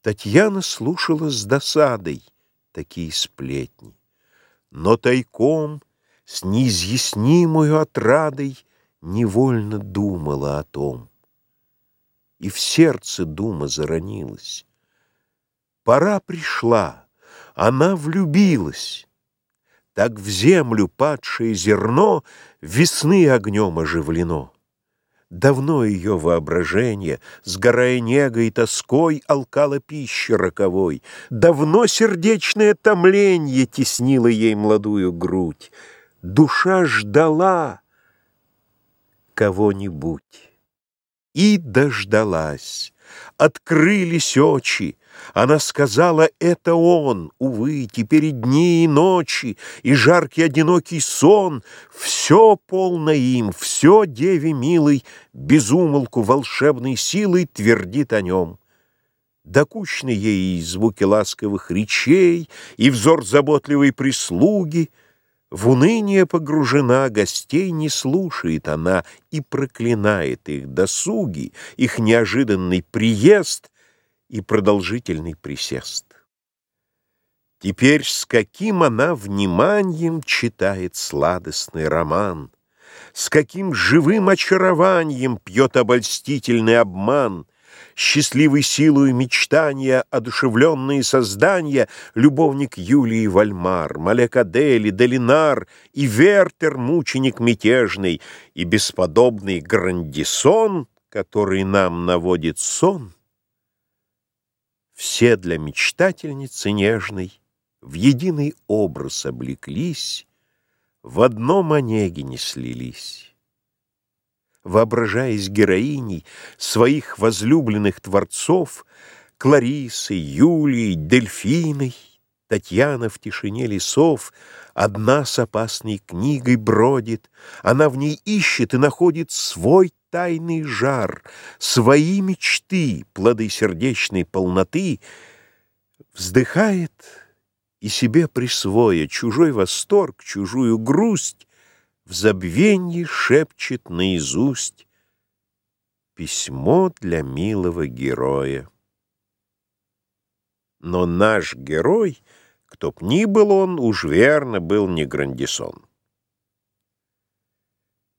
Татьяна слушала с досадой такие сплетни, но тайком с неизъяснимою отрадой невольно думала о том. И в сердце дума заронилась. Пора пришла, она влюбилась. Так в землю падшее зерно весны огнем оживлено. Давно ее воображение, сгорая негой и тоской, алкало пищи роковой. Давно сердечное томление теснило ей молодую грудь. Душа ждала кого-нибудь. И дождалась. Открылись очи, она сказала, это он, увы, теперь и дни, и ночи, и жаркий одинокий сон, все полно им, все деве милой, безумолку волшебной силой твердит о нем. Докучны ей и звуки ласковых речей, и взор заботливой прислуги, в уныние погружена, гостей не слушает она и проклинает их досуги, их неожиданный приезд — и продолжительный присест. Теперь с каким она вниманием читает сладостный роман, с каким живым очарованием пьет обольстительный обман, счастливой силой мечтания, одушевленные создания, любовник Юлии Вальмар, Малекадели, Делинар и Вертер, мученик мятежный, и бесподобный Грандисон, который нам наводит сон — все для мечтательницы нежной В единый образ облеклись, В одном Онегине слились. Воображаясь героиней Своих возлюбленных творцов, Кларисой, Юлией, Дельфиной, Татьяна в тишине лесов Одна с опасной книгой бродит, Она в ней ищет и находит свой тайный жар, свои мечты, плоды сердечной полноты, вздыхает и себе присвоя чужой восторг, чужую грусть, в забвенье шепчет наизусть письмо для милого героя. Но наш герой, кто б ни был он, уж верно был не Грандисон.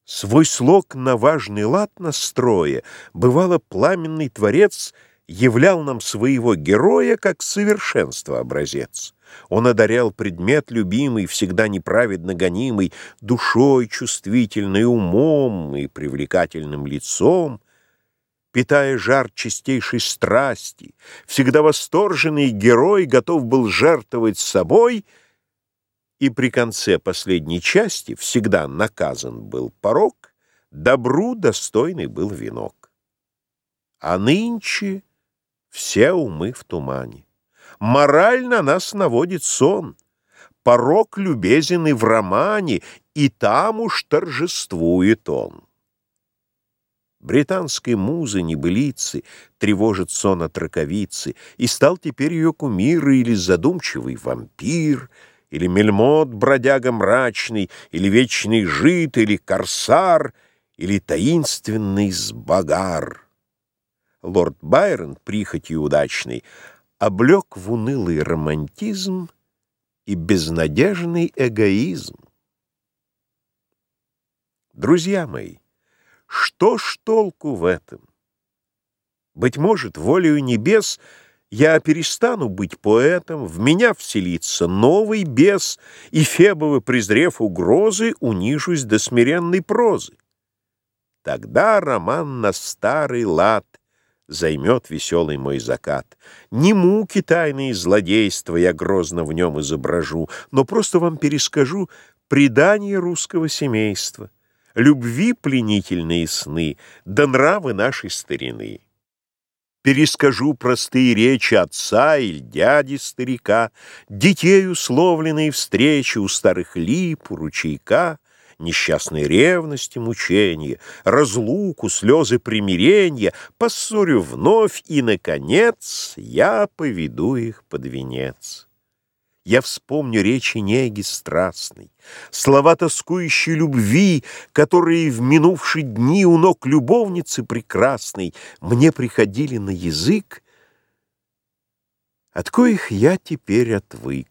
Свой слог на важный лад настроя, бывало, пламенный творец являл нам своего героя как совершенство образец. Он одарял предмет любимый, всегда неправедно гонимый, душой чувствительной, умом и привлекательным лицом, питая жар чистейшей страсти. Всегда восторженный герой готов был жертвовать собой — и при конце последней части всегда наказан был порог, добру достойный был венок. А нынче все умы в тумане. Мораль на нас наводит сон. Порог любезен и в романе, и там уж торжествует он. Британской музы небылицы тревожит сон от раковицы, и стал теперь ее кумир или задумчивый вампир — или мельмот, бродяга мрачный, или вечный жид, или корсар, или таинственный сбагар. Лорд Байрон, прихотью удачный, облег в унылый романтизм и безнадежный эгоизм. Друзья мои, что ж толку в этом? Быть может, волею небес — я перестану быть поэтом, в меня вселится новый бес, и Фебовы, презрев угрозы, унижусь до смиренной прозы. Тогда роман на старый лад займет веселый мой закат. Не муки тайные злодейства я грозно в нем изображу, но просто вам перескажу предание русского семейства, любви пленительные сны, да нравы нашей старины. Перескажу простые речи отца или дяди старика, Детей условленные встречи у старых лип, у ручейка, Несчастной ревности, мучения, Разлуку, слезы примирения, Поссорю вновь, и, наконец, Я поведу их под венец. Я вспомню речи неги страстной, Слова тоскующей любви, Которые в минувшие дни У ног любовницы прекрасной Мне приходили на язык, от коих я теперь отвык.